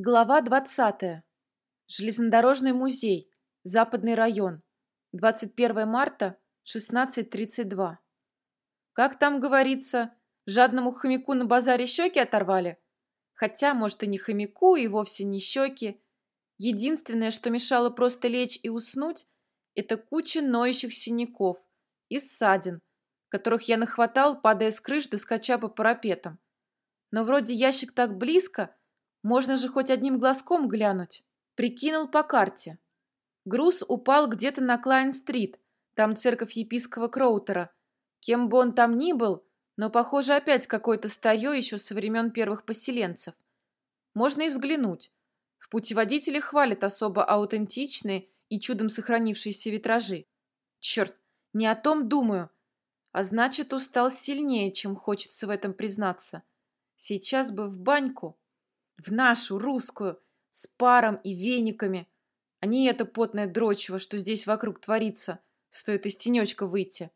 Глава 20. Железнодорожный музей. Западный район. 21 марта, 16.32. Как там говорится, жадному хомяку на базаре щеки оторвали? Хотя, может, и не хомяку, и вовсе не щеки. Единственное, что мешало просто лечь и уснуть, это куча ноющих синяков и ссадин, которых я нахватал, падая с крыш до скача по парапетам. Но вроде ящик так близко, можно же хоть одним глазком глянуть. Прикинул по карте. Груз упал где-то на Клайн-стрит, там церковь епископа Кроутера. Кем бы он там ни был, но, похоже, опять какое-то старье еще со времен первых поселенцев. Можно и взглянуть. В путеводителе хвалят особо аутентичные и чудом сохранившиеся витражи. Черт, не о том думаю. А значит, устал сильнее, чем хочется в этом признаться. Сейчас бы в баньку. В нашу, русскую, с паром и вениками, а не это потное дрочево, что здесь вокруг творится, стоит из тенечка выйти.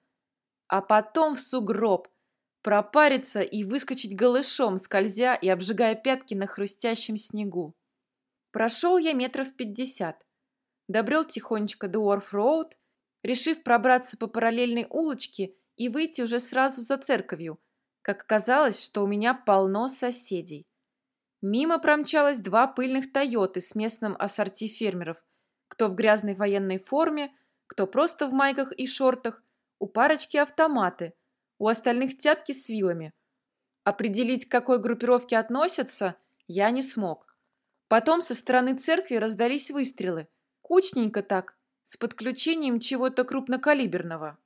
А потом в сугроб, пропариться и выскочить голышом, скользя и обжигая пятки на хрустящем снегу. Прошел я метров пятьдесят. Добрел тихонечко до Уорф-Роуд, решив пробраться по параллельной улочке и выйти уже сразу за церковью, как оказалось, что у меня полно соседей. Мимо промчалось два пыльных «Тойоты» с местным ассорти фермеров. Кто в грязной военной форме, кто просто в майках и шортах. У парочки автоматы, у остальных тяпки с вилами. Определить, к какой группировке относятся, я не смог. Потом со стороны церкви раздались выстрелы. Кучненько так, с подключением чего-то крупнокалиберного.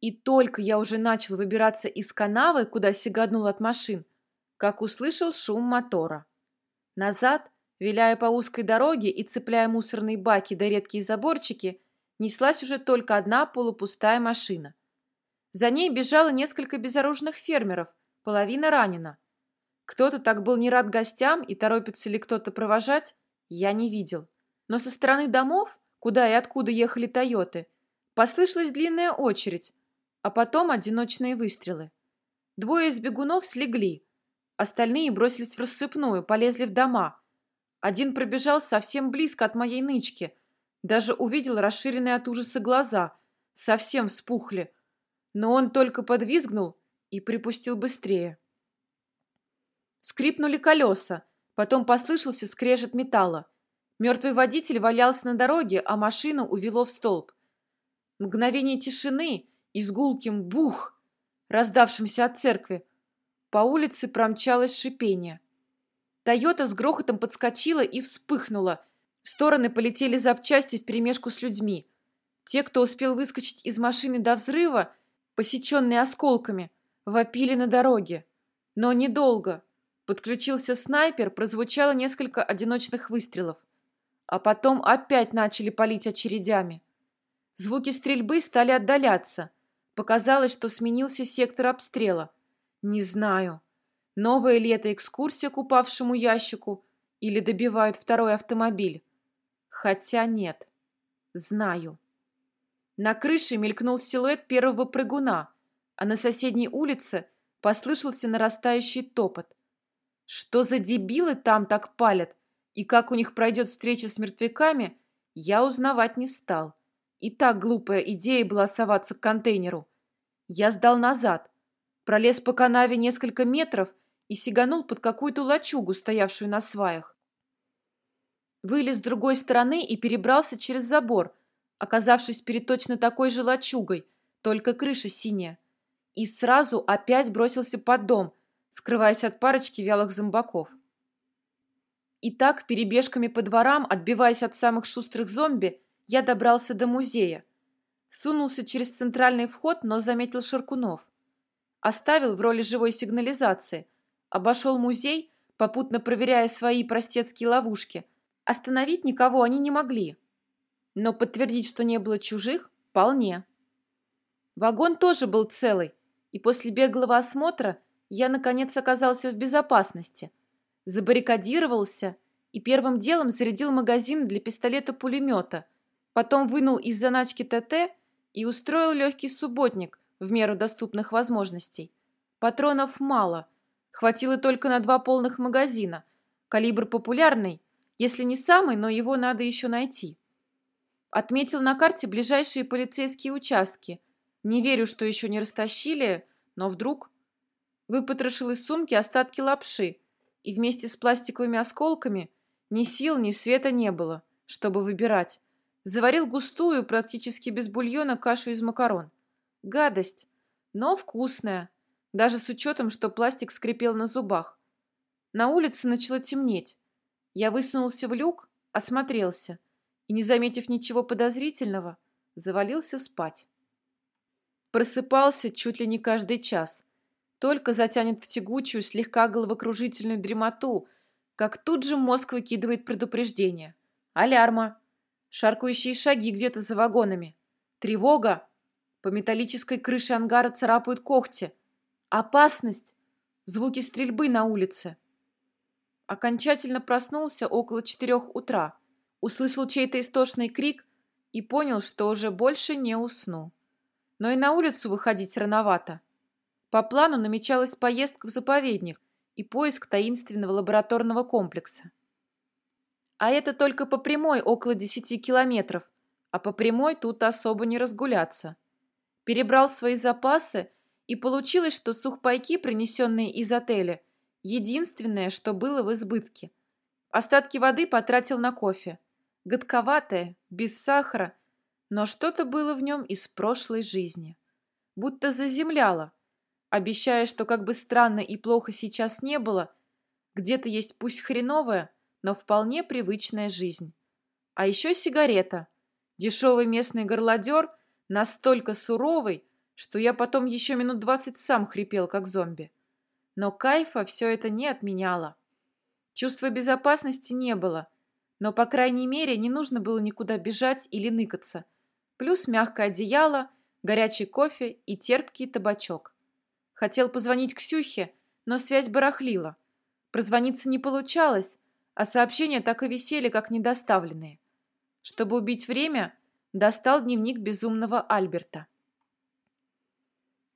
И только я уже начал выбираться из канавы, куда сиганул от машин, как услышал шум мотора. Назад, виляя по узкой дороге и цепляя мусорные баки да редкие заборчики, неслась уже только одна полупустая машина. За ней бежало несколько безоружных фермеров, половина ранена. Кто-то так был не рад гостям и торопится ли кто-то провожать, я не видел. Но со стороны домов, куда и откуда ехали «Тойоты», послышалась длинная очередь, а потом одиночные выстрелы. Двое из бегунов слегли, Остальные бросились в рассыпную, полезли в дома. Один пробежал совсем близко от моей нычки. Даже увидел расширенные от ужаса глаза. Совсем вспухли. Но он только подвизгнул и припустил быстрее. Скрипнули колеса. Потом послышался скрежет металла. Мертвый водитель валялся на дороге, а машину увело в столб. Мгновение тишины и с гулким «бух», раздавшимся от церкви, по улице промчалось шипение. Тойота с грохотом подскочила и вспыхнула. В стороны полетели запчасти вперемешку с людьми. Те, кто успел выскочить из машины до взрыва, посеченные осколками, вопили на дороге. Но недолго. Подключился снайпер, прозвучало несколько одиночных выстрелов. А потом опять начали палить очередями. Звуки стрельбы стали отдаляться. Показалось, что сменился сектор обстрела. Не знаю. Новая ли это экскурсия к упавшему ящику или добивают второй автомобиль? Хотя нет. Знаю. На крыше мелькнул силуэт первого прыгуна, а на соседней улице послышался нарастающий топот. Что за дебилы там так палят, и как у них пройдет встреча с мертвяками, я узнавать не стал. И так глупая идея была соваться к контейнеру. Я сдал назад, пролез по канаве несколько метров и сиганул под какую-то лачугу, стоявшую на сваях. Вылез с другой стороны и перебрался через забор, оказавшись перед точно такой же лачугой, только крыша синяя. И сразу опять бросился под дом, скрываясь от парочки вялых зомбаков. И так, перебежками по дворам, отбиваясь от самых шустрых зомби, я добрался до музея. Сунулся через центральный вход, но заметил Шаркунов. Оставил в роли живой сигнализации. Обошел музей, попутно проверяя свои простецкие ловушки. Остановить никого они не могли. Но подтвердить, что не было чужих, вполне. Вагон тоже был целый, и после беглого осмотра я, наконец, оказался в безопасности. Забаррикадировался и первым делом зарядил магазин для пистолета-пулемета, потом вынул из заначки ТТ и устроил легкий субботник, в меру доступных возможностей. Патронов мало, хватило только на два полных магазина, Калибр популярный, если не самый, но его надо еще найти. Отметил на карте ближайшие полицейские участки. Не верю, что еще не растащили, но вдруг... Выпотрошил из сумки остатки лапши, и вместе с пластиковыми осколками ни сил, ни света не было, чтобы выбирать. Заварил густую, практически без бульона, кашу из макарон. Гадость, но вкусная, даже с учетом, что пластик скрипел на зубах. На улице начало темнеть. Я высунулся в люк, осмотрелся и, не заметив ничего подозрительного, завалился спать. Просыпался чуть ли не каждый час. Только затянет в тягучую, слегка головокружительную дремоту, как тут же мозг выкидывает предупреждение. Алярма. Шаркающие шаги где-то за вагонами. Тревога. По металлической крыше ангара царапают когти. Опасность. Звуки стрельбы на улице. Окончательно проснулся около четырех утра, услышал чей-то истошный крик и понял, что уже больше не усну. Но и на улицу выходить рановато. По плану намечалась поездка в заповедник и поиск таинственного лабораторного комплекса. А это только по прямой около десяти километров, а по прямой тут особо не разгуляться. Перебрал свои запасы, и получилось, что сухпайки, принесенные из отеля, Единственное, что было в избытке. Остатки воды потратил на кофе. Годковатое, без сахара, но что-то было в нем из прошлой жизни. Будто заземляло, обещая, что как бы странно и плохо сейчас не было, где-то есть пусть хреновая, но вполне привычная жизнь. А еще сигарета. Дешевый местный горлодер, настолько суровый, что я потом еще минут двадцать сам хрипел, как зомби. Но кайфа все это не отменяло. Чувства безопасности не было, но, по крайней мере, не нужно было никуда бежать или ныкаться. Плюс мягкое одеяло, горячий кофе и терпкий табачок. Хотел позвонить Ксюхе, но связь барахлила. Прозвониться не получалось, а сообщения так и висели, как недоставленные. Чтобы убить время, достал дневник безумного Альберта.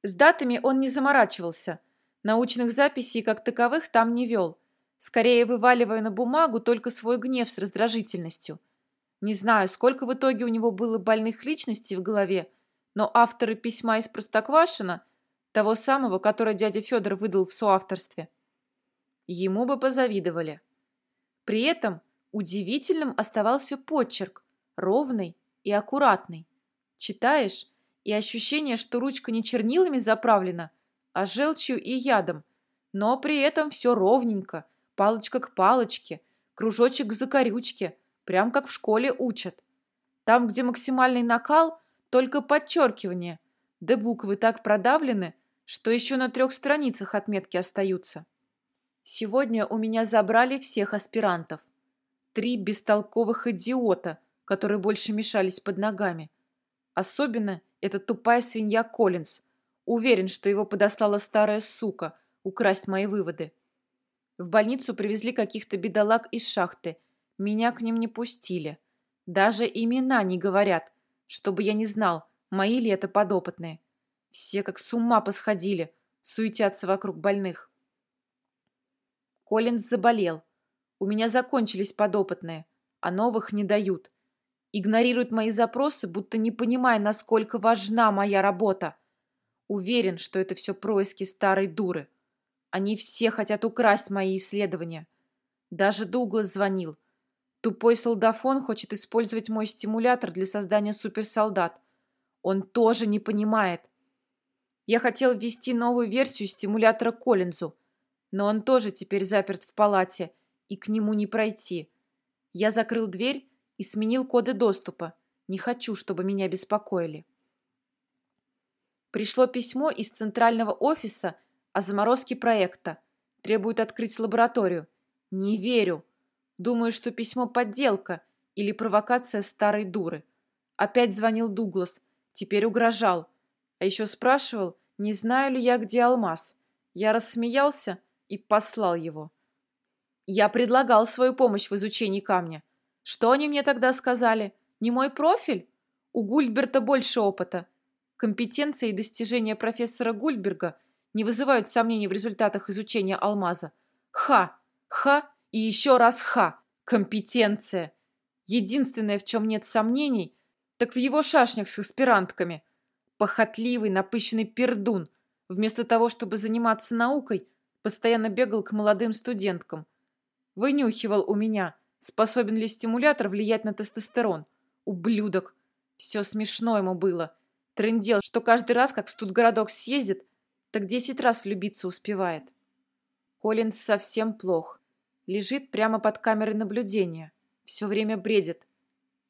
С датами он не заморачивался – Научных записей как таковых там не вел, скорее вываливая на бумагу только свой гнев с раздражительностью. Не знаю, сколько в итоге у него было больных личностей в голове, но авторы письма из Простоквашина, того самого, которое дядя Федор выдал в соавторстве, ему бы позавидовали. При этом удивительным оставался почерк, ровный и аккуратный. Читаешь, и ощущение, что ручка не чернилами заправлена, а желчью и ядом. Но при этом все ровненько, палочка к палочке, кружочек к закорючке, прям как в школе учат. Там, где максимальный накал, только подчеркивание, да буквы так продавлены, что еще на трех страницах отметки остаются. Сегодня у меня забрали всех аспирантов. Три бестолковых идиота, которые больше мешались под ногами. Особенно эта тупая свинья Коллинз, Уверен, что его подослала старая сука украсть мои выводы. В больницу привезли каких-то бедолаг из шахты. Меня к ним не пустили. Даже имена не говорят, чтобы я не знал, мои ли это подопытные. Все как с ума посходили, суетятся вокруг больных. Коллинз заболел. У меня закончились подопытные, а новых не дают. Игнорируют мои запросы, будто не понимая, насколько важна моя работа. Уверен, что это все происки старой дуры. Они все хотят украсть мои исследования. Даже Дуглас звонил. Тупой солдафон хочет использовать мой стимулятор для создания суперсолдат. Он тоже не понимает. Я хотел ввести новую версию стимулятора Коллинзу, но он тоже теперь заперт в палате, и к нему не пройти. Я закрыл дверь и сменил коды доступа. Не хочу, чтобы меня беспокоили. Пришло письмо из центрального офиса о заморозке проекта. Требуют открыть лабораторию. Не верю. Думаю, что письмо подделка или провокация старой дуры. Опять звонил Дуглас. Теперь угрожал. А еще спрашивал, не знаю ли я, где алмаз. Я рассмеялся и послал его. Я предлагал свою помощь в изучении камня. Что они мне тогда сказали? Не мой профиль? У Гульберта больше опыта. Компетенции и достижения профессора Гульберга не вызывают сомнений в результатах изучения алмаза. Ха! Ха И еще раз ха. Компетенция. Единственное, в чем нет сомнений, так в его шашнях с аспирантками. Похотливый, напыщенный пердун. Вместо того, чтобы заниматься наукой, постоянно бегал к молодым студенткам. Вынюхивал у меня, способен ли стимулятор влиять на тестостерон. Ублюдок. Все смешно ему было. Трындел, что каждый раз, как в студгородок съездит, так десять раз влюбиться успевает. Коллинз совсем плох. Лежит прямо под камерой наблюдения. Все время бредит.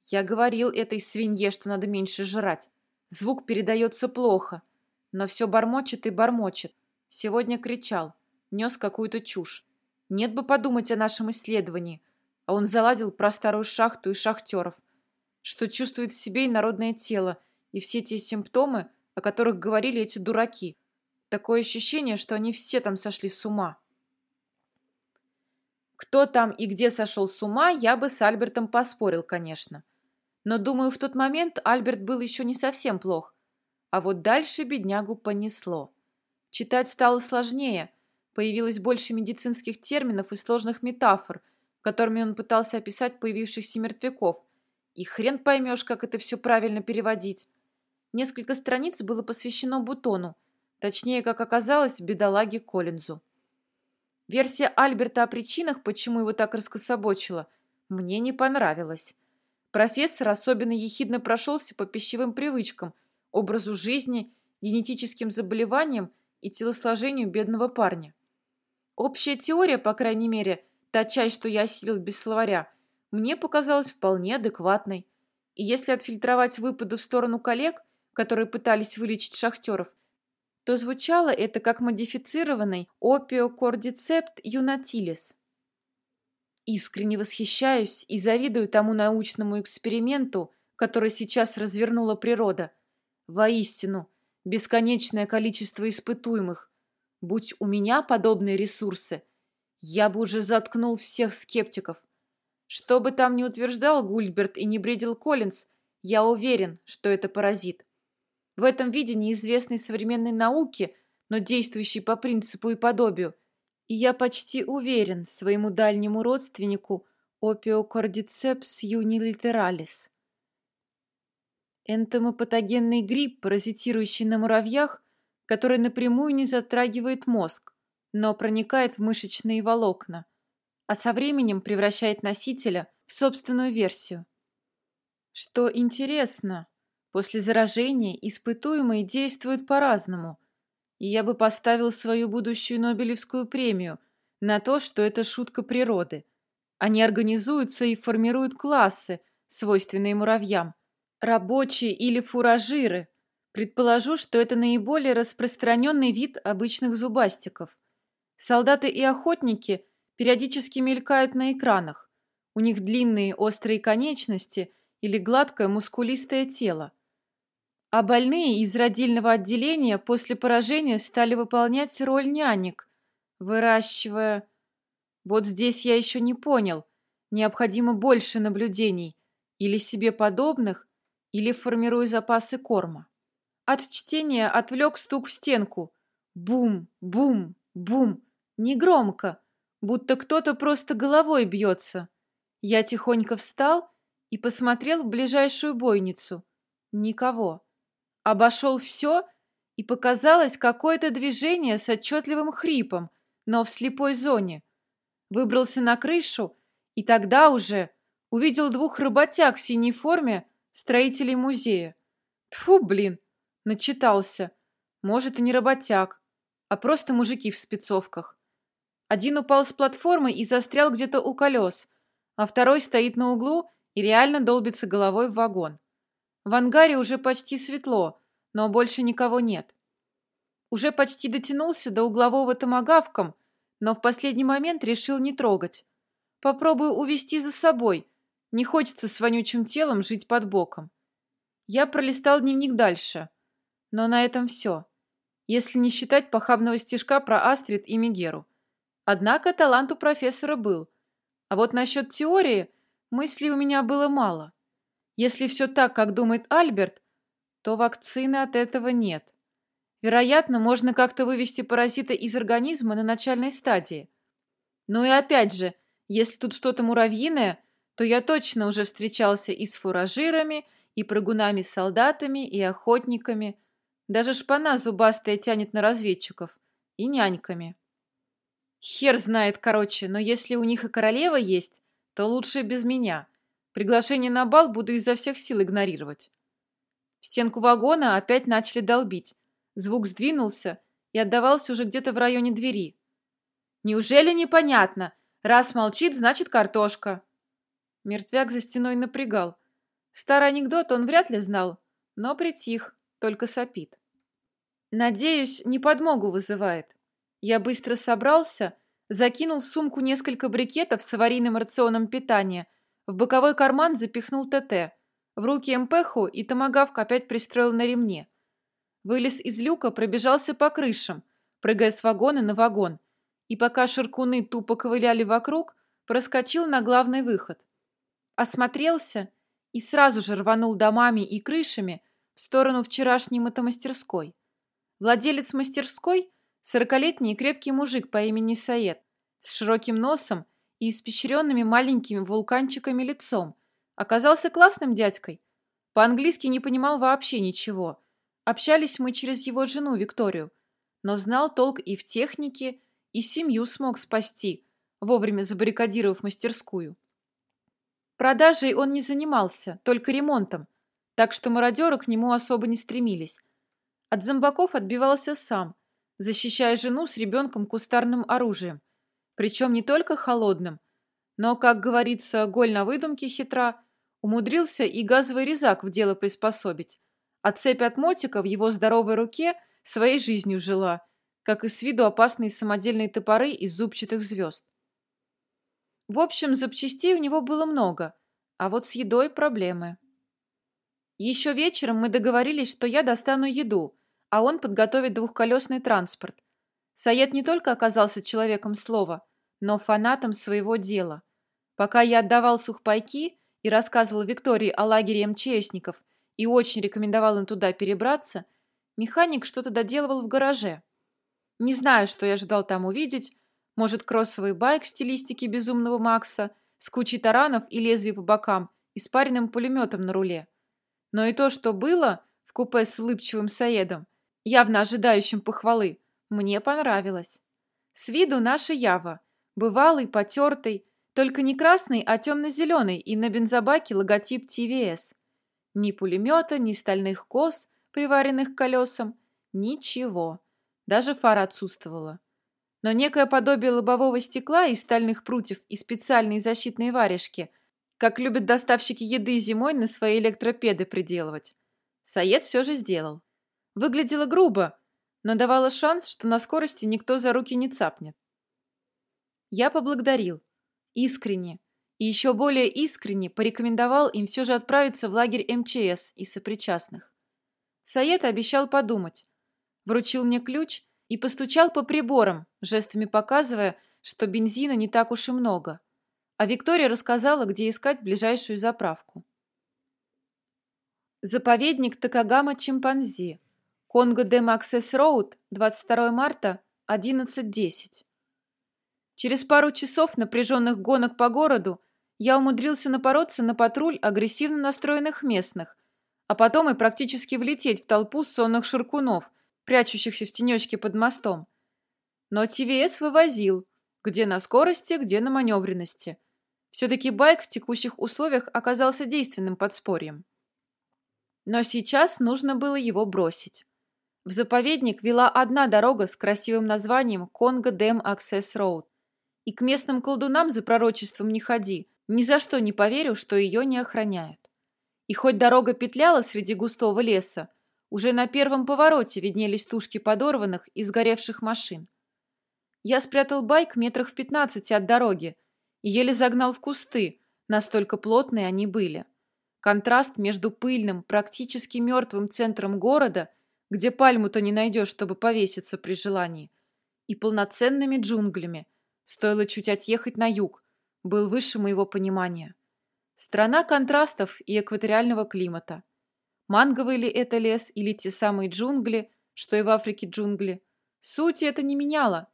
Я говорил этой свинье, что надо меньше жрать. Звук передается плохо. Но все бормочет и бормочет. Сегодня кричал. Нес какую-то чушь. Нет бы подумать о нашем исследовании. А он заладил про старую шахту и шахтеров. Что чувствует в себе и народное тело, и все те симптомы, о которых говорили эти дураки. Такое ощущение, что они все там сошли с ума. Кто там и где сошел с ума, я бы с Альбертом поспорил, конечно. Но, думаю, в тот момент Альберт был еще не совсем плох. А вот дальше беднягу понесло. Читать стало сложнее. Появилось больше медицинских терминов и сложных метафор, которыми он пытался описать появившихся мертвяков. И хрен поймешь, как это все правильно переводить. Несколько страниц было посвящено Бутону, точнее, как оказалось, бедолаге Коллинзу. Версия Альберта о причинах, почему его так раскособочило, мне не понравилась. Профессор особенно ехидно прошелся по пищевым привычкам, образу жизни, генетическим заболеваниям и телосложению бедного парня. Общая теория, по крайней мере, та часть, что я осилил без словаря, мне показалась вполне адекватной. И если отфильтровать выпады в сторону коллег, которые пытались вылечить шахтеров, то звучало это как модифицированный опиокордицепт юнатилис. Искренне восхищаюсь и завидую тому научному эксперименту, который сейчас развернула природа. Воистину, бесконечное количество испытуемых. Будь у меня подобные ресурсы, я бы уже заткнул всех скептиков. Что бы там ни утверждал Гульберт и не бредил Коллинз, я уверен, что это паразит. В этом виде неизвестной современной науке, но действующей по принципу и подобию, и я почти уверен своему дальнему родственнику опиокордицепс юнилитералис. Энтомопатогенный гриб, паразитирующий на муравьях, который напрямую не затрагивает мозг, но проникает в мышечные волокна, а со временем превращает носителя в собственную версию. Что интересно, После заражения испытуемые действуют по-разному. И я бы поставил свою будущую Нобелевскую премию на то, что это шутка природы. Они организуются и формируют классы, свойственные муравьям. Рабочие или фуражиры. Предположу, что это наиболее распространенный вид обычных зубастиков. Солдаты и охотники периодически мелькают на экранах. У них длинные острые конечности или гладкое мускулистое тело а больные из родильного отделения после поражения стали выполнять роль нянек, выращивая... Вот здесь я еще не понял. Необходимо больше наблюдений, или себе подобных, или формируя запасы корма. От чтения отвлек стук в стенку. Бум, бум, бум. Негромко, будто кто-то просто головой бьется. Я тихонько встал и посмотрел в ближайшую бойницу. Никого. Обошел все, и показалось какое-то движение с отчетливым хрипом, но в слепой зоне. Выбрался на крышу, и тогда уже увидел двух работяг в синей форме строителей музея. Тфу, блин, начитался. Может, и не работяг, а просто мужики в спецовках. Один упал с платформы и застрял где-то у колес, а второй стоит на углу и реально долбится головой в вагон. В ангаре уже почти светло, но больше никого нет. Уже почти дотянулся до углового томогавком, но в последний момент решил не трогать. Попробую увести за собой. Не хочется с вонючим телом жить под боком. Я пролистал дневник дальше. Но на этом все. Если не считать похабного стишка про Астрид и Мегеру. Однако талант у профессора был. А вот насчет теории мыслей у меня было мало. Если все так, как думает Альберт, то вакцины от этого нет. Вероятно, можно как-то вывести паразита из организма на начальной стадии. Но и опять же, Если тут что-то муравьиное, то я точно уже встречался и с фуражирами, и прыгунами-солдатами, и охотниками. Даже шпана зубастая тянет на разведчиков. И няньками. Хер знает, короче, но если у них и королева есть, то лучше без меня. Приглашение на бал буду изо всех сил игнорировать. В стенку вагона опять начали долбить. Звук сдвинулся и отдавался уже где-то в районе двери. Неужели непонятно? Раз молчит, значит картошка. Мертвяк за стеной напрягал. Старый анекдот он вряд ли знал, но притих, только сопит. Надеюсь, не подмогу вызывает. Я быстро собрался, закинул в сумку несколько брикетов с аварийным рационом питания, в боковой карман запихнул ТТ, в руки МПХу и томагавк опять пристроил на ремне. Вылез из люка, пробежался по крышам, прыгая с вагона на вагон, и пока ширкуны тупо ковыляли вокруг, проскочил на главный выход. Осмотрелся и сразу же рванул домами и крышами в сторону вчерашней мотомастерской. Владелец мастерской – сорокалетний крепкий мужик по имени Саед, с широким носом и испещренными маленькими вулканчиками лицом, оказался классным дядькой. По-английски не понимал вообще ничего. Общались мы через его жену Викторию, но знал толк и в технике, и семью смог спасти, вовремя забаррикадировав мастерскую. Продажей он не занимался, только ремонтом, так что мародеры к нему особо не стремились. От зомбаков отбивался сам, защищая жену с ребенком кустарным оружием, причем не только холодным, но, как говорится, голь на выдумке хитра, умудрился и газовый резак в дело приспособить, а цепь от мотика в его здоровой руке своей жизнью жила, как и с виду опасные самодельные топоры из зубчатых звезд. В общем, запчастей у него было много, а вот с едой проблемы. Еще вечером мы договорились, что я достану еду, а он подготовит двухколесный транспорт. Саед не только оказался человеком слова, но фанатом своего дела. Пока я отдавал сухпайки и рассказывал Виктории о лагере МЧСников и очень рекомендовал им туда перебраться, механик что-то доделывал в гараже. Не знаю, что я ожидал там увидеть, может, кроссовый байк в стилистике безумного Макса с кучей таранов и лезвий по бокам и спаренным пулеметом на руле. Но и то, что было в купе с улыбчивым Саедом, явно ожидающим похвалы, мне понравилось. С виду наша Ява, бывалый, потертый, только не красный, а темно-зеленый и на бензобаке логотип ТВС. Ни пулемета, ни стальных кос, приваренных к колесам, ничего. Даже фара отсутствовала. Но некое подобие лобового стекла из стальных прутьев и специальные защитные варежки, как любят доставщики еды зимой на свои электропеды приделывать. Саед все же сделал. Выглядело грубо, но давало шанс, что на скорости никто за руки не цапнет. Я поблагодарил. Искренне. И еще более искренне порекомендовал им все же отправиться в лагерь МЧС и сопричастных. Саед обещал подумать. Вручил мне ключ и постучал по приборам, жестами показывая, что бензина не так уж и много. А Виктория рассказала, где искать ближайшую заправку. Заповедник Такагама-Чимпанзи. Конго-де-Максес-Роуд, 22 марта, 11.10. Через пару часов напряженных гонок по городу я умудрился напороться на патруль агрессивно настроенных местных, а потом и практически влететь в толпу сонных ширкунов, прячущихся в тенечке под мостом. Но ТВС вывозил, где на скорости, где на маневренности. Все-таки байк в текущих условиях оказался действенным подспорьем. Но сейчас нужно было его бросить. В заповедник вела одна дорога с красивым названием Конго Дэм Аксесс Роуд. И к местным колдунам за пророчеством не ходи. Ни за что не поверю, что ее не охраняют. И хоть дорога петляла среди густого леса, уже на первом повороте виднелись тушки подорванных и сгоревших машин. Я спрятал байк метрах в пятнадцати от дороги и еле загнал в кусты, настолько плотные они были. Контраст между пыльным, практически мертвым центром города, где пальму-то не найдешь, чтобы повеситься при желании, и полноценными джунглями – Стоило чуть отъехать на юг, был выше моего понимания. Страна контрастов и экваториального климата. Манговый ли это лес или те самые джунгли, что и в Африке джунгли, сути это не меняло.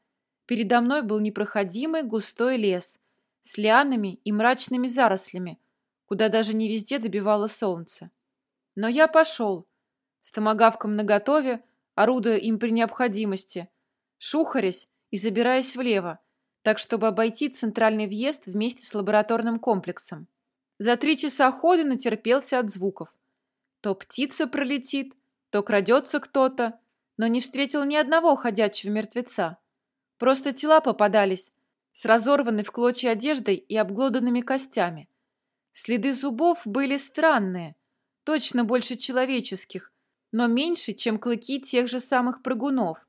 Передо мной был непроходимый густой лес с лианами и мрачными зарослями, куда даже не везде добивало солнце. Но я пошел, с томогавком наготове, орудуя им при необходимости, шухарясь и забираясь влево, так чтобы обойти центральный въезд вместе с лабораторным комплексом. За три часа хода натерпелся от звуков. То птица пролетит, то крадется кто-то, но не встретил ни одного ходячего мертвеца. Просто тела попадались с разорванной в клочья одеждой и обглоданными костями. Следы зубов были странные, точно больше человеческих, но меньше, чем клыки тех же самых прыгунов.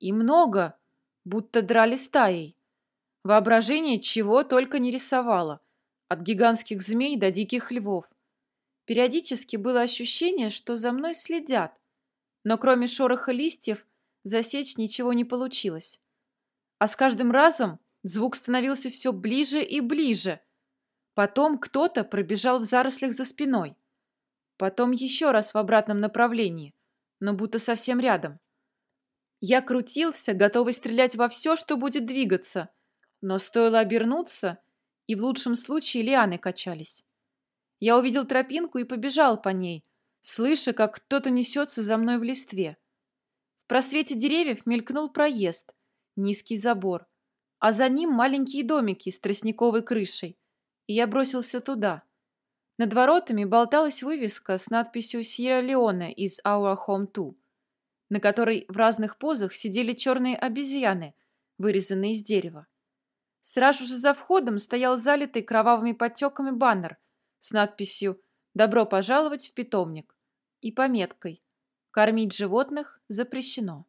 И много, будто драли стаей. Воображение чего только не рисовало, от гигантских змей до диких львов. Периодически было ощущение, что за мной следят, но кроме шороха листьев засечь ничего не получилось. А с каждым разом звук становился все ближе и ближе. Потом кто-то пробежал в зарослях за спиной. Потом еще раз в обратном направлении, но будто совсем рядом. Я крутился, готовый стрелять во все, что будет двигаться, но стоило обернуться, и в лучшем случае лианы качались. Я увидел тропинку и побежал по ней, слыша, как кто-то несется за мной в листве. В просвете деревьев мелькнул проезд, низкий забор, а за ним маленькие домики с тростниковой крышей, и я бросился туда. Над воротами болталась вывеска с надписью «Сьерра-Леоне из Our Home 2», на которой в разных позах сидели черные обезьяны, вырезанные из дерева. Сразу же за входом стоял залитый кровавыми подтеками баннер с надписью «Добро пожаловать в питомник» и пометкой «Кормить животных запрещено».